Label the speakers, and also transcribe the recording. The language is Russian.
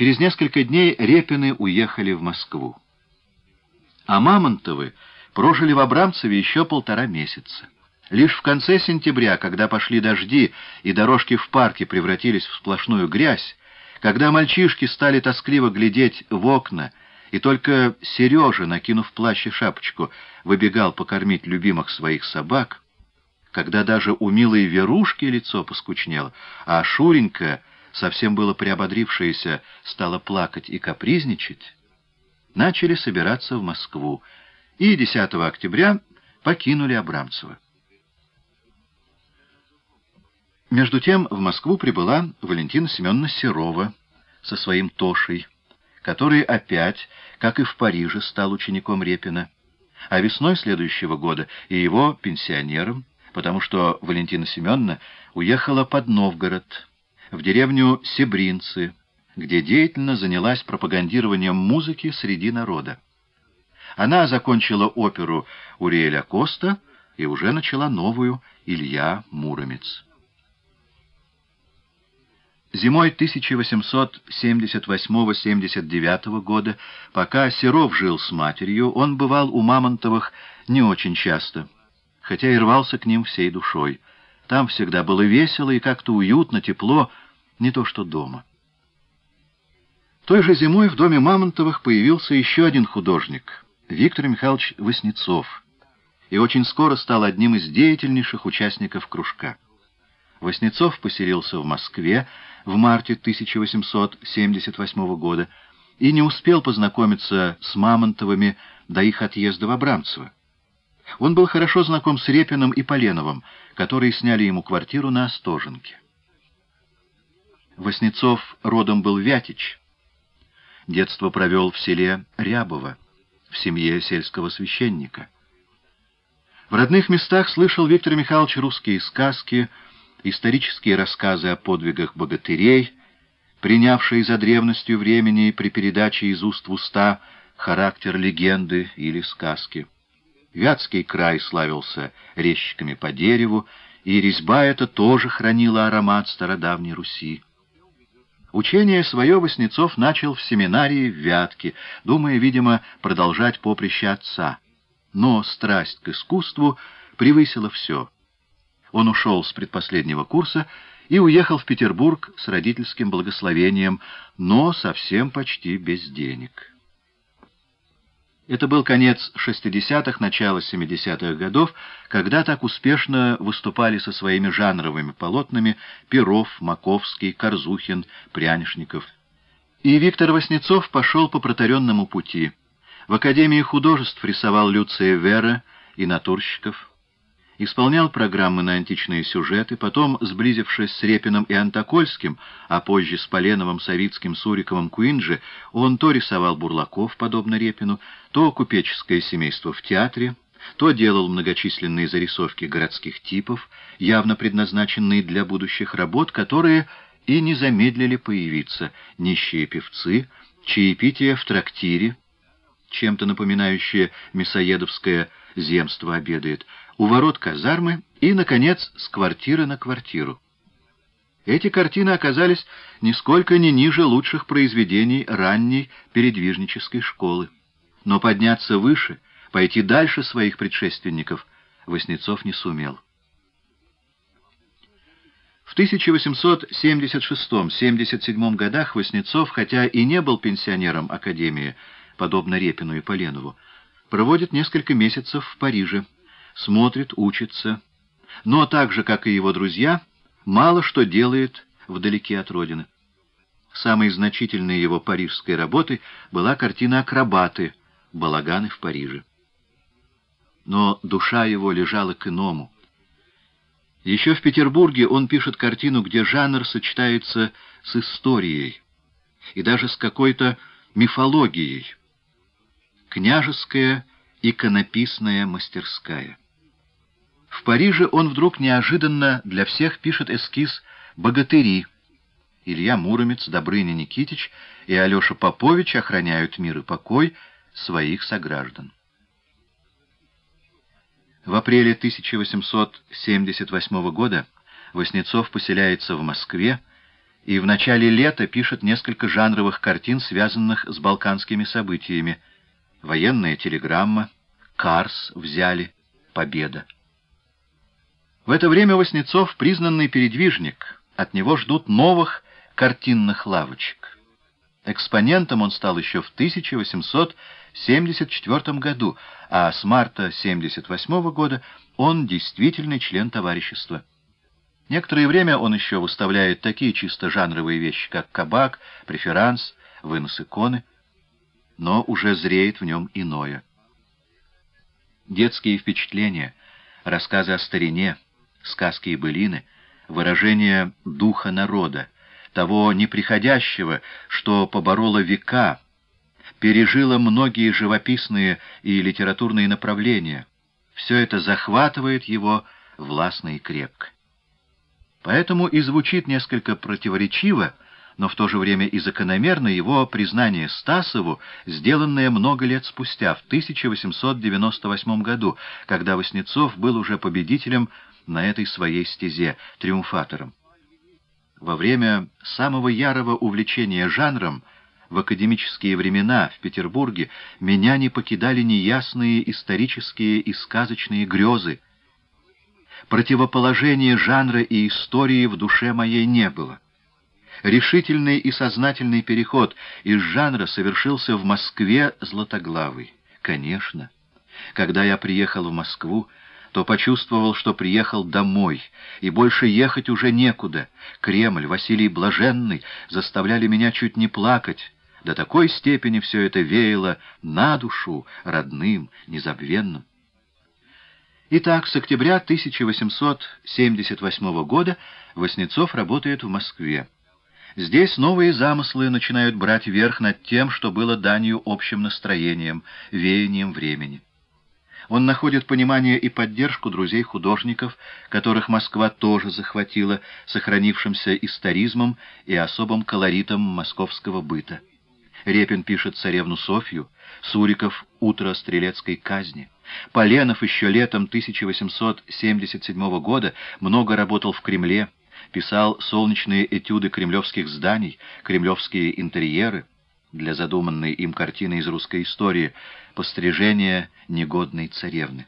Speaker 1: Через несколько дней Репины уехали в Москву. А Мамонтовы прожили в Абрамцеве еще полтора месяца. Лишь в конце сентября, когда пошли дожди и дорожки в парке превратились в сплошную грязь, когда мальчишки стали тоскливо глядеть в окна, и только Сережа, накинув плащ и шапочку, выбегал покормить любимых своих собак, когда даже у милой Верушки лицо поскучнело, а Шуренька, совсем было приободрившаяся, стала плакать и капризничать, начали собираться в Москву, и 10 октября покинули Абрамцево. Между тем в Москву прибыла Валентина Семеновна Серова со своим Тошей, который опять, как и в Париже, стал учеником Репина, а весной следующего года и его пенсионером, потому что Валентина Семеновна уехала под Новгород, в деревню Себринцы, где деятельно занялась пропагандированием музыки среди народа. Она закончила оперу Уриэля Коста и уже начала новую «Илья Муромец». Зимой 1878-79 года, пока Серов жил с матерью, он бывал у Мамонтовых не очень часто, хотя и рвался к ним всей душой. Там всегда было весело и как-то уютно, тепло, не то что дома. Той же зимой в доме Мамонтовых появился еще один художник, Виктор Михайлович Васнецов, и очень скоро стал одним из деятельнейших участников кружка. Васнецов поселился в Москве в марте 1878 года и не успел познакомиться с Мамонтовыми до их отъезда в Абрамцево. Он был хорошо знаком с Репиным и Поленовым, которые сняли ему квартиру на Остоженке. Васнецов родом был Вятич. Детство провел в селе Рябово, в семье сельского священника. В родных местах слышал Виктор Михайлович русские сказки, исторические рассказы о подвигах богатырей, принявшие за древностью времени при передаче из уст в уста характер легенды или сказки. Вятский край славился резчиками по дереву, и резьба эта тоже хранила аромат стародавней Руси. Учение свое Васнецов начал в семинарии в Вятке, думая, видимо, продолжать поприще отца. Но страсть к искусству превысила все — он ушел с предпоследнего курса и уехал в Петербург с родительским благословением, но совсем почти без денег. Это был конец 60-х, начало 70-х годов, когда так успешно выступали со своими жанровыми полотнами Перов, Маковский, Корзухин, Прянишников. И Виктор Васнецов пошел по протаренному пути. В Академии художеств рисовал Люция Вера и натурщиков, исполнял программы на античные сюжеты, потом, сблизившись с Репиным и Антокольским, а позже с Поленовым, Савицким, Суриковым, Куинджи, он то рисовал бурлаков, подобно Репину, то купеческое семейство в театре, то делал многочисленные зарисовки городских типов, явно предназначенные для будущих работ, которые и не замедлили появиться нищие певцы, чаепитие в трактире, чем-то напоминающее мясоедовское земство обедает, у ворот казармы и, наконец, с квартиры на квартиру. Эти картины оказались нисколько не ниже лучших произведений ранней передвижнической школы. Но подняться выше, пойти дальше своих предшественников, Васнецов не сумел. В 1876-77 годах Васнецов, хотя и не был пенсионером Академии, подобно Репину и Поленову, проводит несколько месяцев в Париже, смотрит, учится, но так же, как и его друзья, мало что делает вдалеке от родины. Самой значительной его парижской работой была картина «Акробаты. Балаганы в Париже». Но душа его лежала к иному. Еще в Петербурге он пишет картину, где жанр сочетается с историей и даже с какой-то мифологией. Княжеская иконописная мастерская. В Париже он вдруг неожиданно для всех пишет эскиз «Богатыри». Илья Муромец, Добрыня Никитич и Алеша Попович охраняют мир и покой своих сограждан. В апреле 1878 года Васнецов поселяется в Москве и в начале лета пишет несколько жанровых картин, связанных с балканскими событиями. «Военная телеграмма», «Карс» взяли, «Победа». В это время Васнецов — признанный передвижник, от него ждут новых картинных лавочек. Экспонентом он стал еще в 1874 году, а с марта 1978 года он действительный член товарищества. Некоторое время он еще выставляет такие чисто жанровые вещи, как кабак, преферанс, вынос иконы, но уже зреет в нем иное. Детские впечатления, рассказы о старине, сказки и былины, выражение духа народа, того неприходящего, что побороло века, пережило многие живописные и литературные направления. Все это захватывает его властно и крепко. Поэтому и звучит несколько противоречиво, но в то же время и закономерно его признание Стасову, сделанное много лет спустя, в 1898 году, когда Васнецов был уже победителем на этой своей стезе, триумфатором. Во время самого ярого увлечения жанром в академические времена в Петербурге меня не покидали неясные исторические и сказочные грезы, Противоположения жанра и истории в душе моей не было. Решительный и сознательный переход из жанра совершился в Москве Златоглавый. Конечно. Когда я приехал в Москву, то почувствовал, что приехал домой, и больше ехать уже некуда. Кремль, Василий Блаженный заставляли меня чуть не плакать. До такой степени все это веяло на душу, родным, незабвенным. Итак, с октября 1878 года Васнецов работает в Москве. Здесь новые замыслы начинают брать верх над тем, что было данью общим настроением, веянием времени. Он находит понимание и поддержку друзей-художников, которых Москва тоже захватила, сохранившимся историзмом и особым колоритом московского быта. Репин пишет «Царевну Софью», Суриков «Утро стрелецкой казни». Поленов еще летом 1877 года много работал в Кремле, писал солнечные этюды кремлевских зданий, кремлевские интерьеры для задуманной им картины из русской истории «Пострижение негодной царевны».